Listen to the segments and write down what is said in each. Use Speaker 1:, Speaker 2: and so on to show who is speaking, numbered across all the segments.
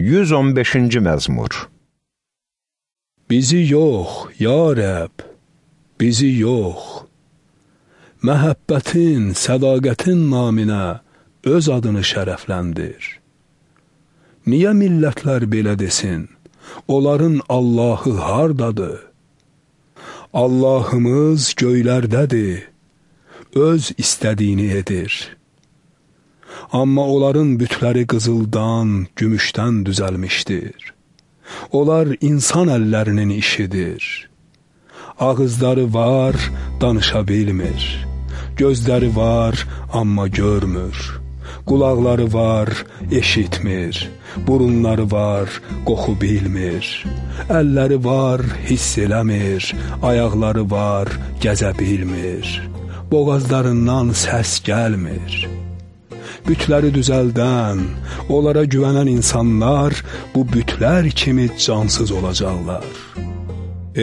Speaker 1: 115-ci məzmur
Speaker 2: Bizi yox, ya Rəb, bizi yox. Məhəbbətin, sədaqətin naminə öz adını şərəfləndir. Niyə millətlər belə desin, onların Allahı hardadır? Allahımız göylərdədir, öz istədiyini edir. Amma onların bütləri qızıldan, gümüşdən düzəlmişdir. Onlar insan əllərinin işidir. Ağızları var, danışa bilmir. Gözləri var, amma görmür. Qulaqları var, eşitmir. Burunları var, qoxu bilmir. Əlləri var, hiss eləmir. Ayaqları var, gəzə bilmir. Boğazlarından səs gəlmir bütləri düzəldən, onlara güvənən insanlar bu bütlər kimi cansız olacaqlar.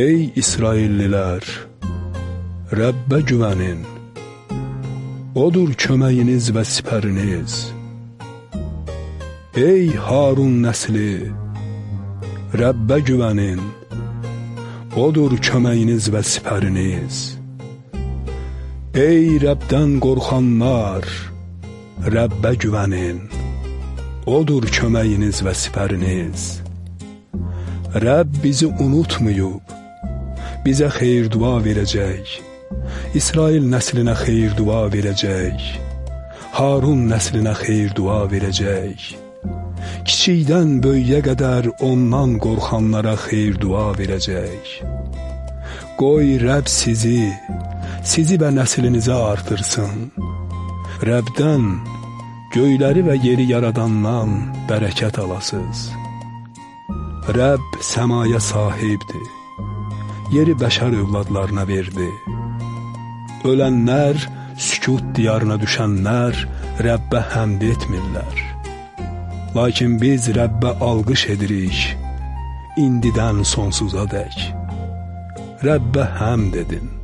Speaker 2: Ey İsraillilər, Rəbbə güvənin. Odur köməyiniz və sipəriniz. Ey Harun nəsli, Rəbbə güvənin. Odur köməyiniz və sipəriniz. Ey Rəbdən qorxanlar, Rəbbə güvənin, Odur köməyiniz və sipəriniz. Rəbb bizi unutmayıb, bizə xeyir dua verəcək, İsrail nəslinə xeyir dua verəcək, Harun nəslinə xeyir dua verəcək. Kiçikdən böyüyə qədər ondan qorxanlara xeyir dua verəcək. Qoy Rəbb sizi, sizi və nəslinizə artırsın. Rəbdən göyləri və yeri yaradandan bərəkət alasız. Rəbb səmaya sahibdir, yeri bəşər övladlarına verdi. Ölənlər, sükut diyarına düşənlər Rəbbə həmd etmirlər. Lakin biz Rəbbə alqış edirik, indidən sonsuza dək. Rəbbə həmd edin.